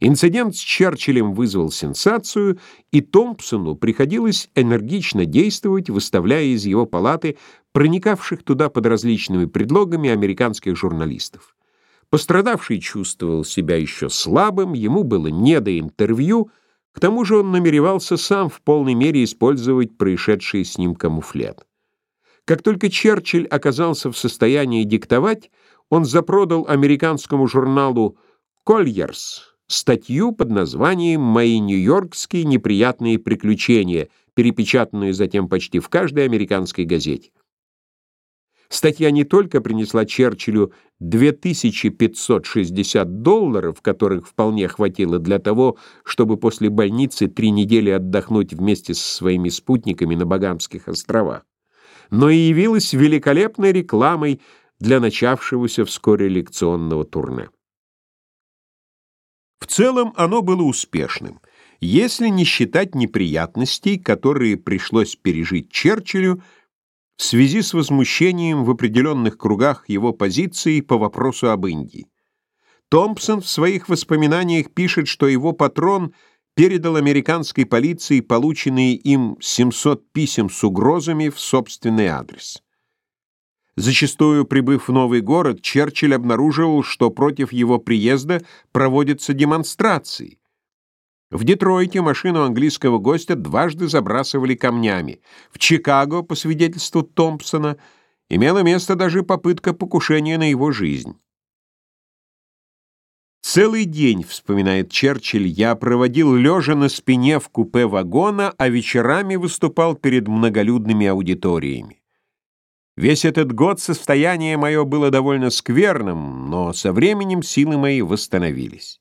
Инцидент с Черчиллем вызвал сенсацию, и Томпсону приходилось энергично действовать, выставляя из его палаты проникавших туда под различными предлогами американских журналистов. Пострадавший чувствовал себя еще слабым, ему было не до интервью, к тому же он намеревался сам в полной мере использовать происшедший с ним камуфлет. Как только Черчилль оказался в состоянии диктовать, он запродал американскому журналу «Кольерс» статью под названием «Мои нью-йоркские неприятные приключения», перепечатанную затем почти в каждой американской газете. Статья не только принесла Черчиллю 2560 долларов, которых вполне хватило для того, чтобы после больницы три недели отдохнуть вместе со своими спутниками на Багамских островах, но и явилась великолепной рекламой для начавшегося вскоре лекционного турне. В целом оно было успешным, если не считать неприятностей, которые пришлось пережить Черчиллю в связи с возмущением в определенных кругах его позиции по вопросу об Индии. Томпсон в своих воспоминаниях пишет, что его патрон передал американской полиции полученные им 700 писем с угрозами в собственный адрес. Зачастую, прибыв в новый город, Черчилль обнаруживал, что против его приезда проводятся демонстрации. В Детройте машину английского гостя дважды забрасывали камнями. В Чикаго, по свидетельству Томпсона, имела место даже попытка покушения на его жизнь. «Целый день, — вспоминает Черчилль, — я проводил лежа на спине в купе вагона, а вечерами выступал перед многолюдными аудиториями. Весь этот год состояние мое было довольно скверным, но со временем силы мои восстановились.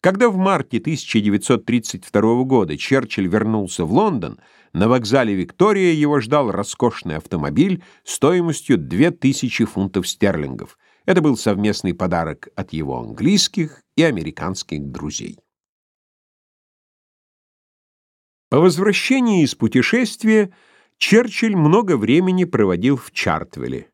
Когда в марте 1932 года Черчилль вернулся в Лондон, на вокзале Виктория его ждал роскошный автомобиль стоимостью 2000 фунтов стерлингов. Это был совместный подарок от его английских и американских друзей. По возвращении из путешествия Черчилль много времени проводил в Чартвеле.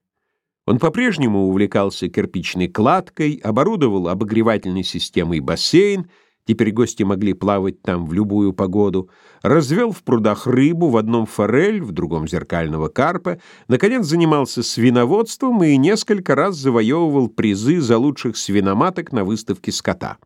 Он по-прежнему увлекался кирпичной кладкой, оборудовал обогревательной системой бассейн, теперь гости могли плавать там в любую погоду, развел в прудах рыбу, в одном форель, в другом зеркального карпа, наконец занимался свиноводством и несколько раз завоевывал призы за лучших свиноматок на выставке скота.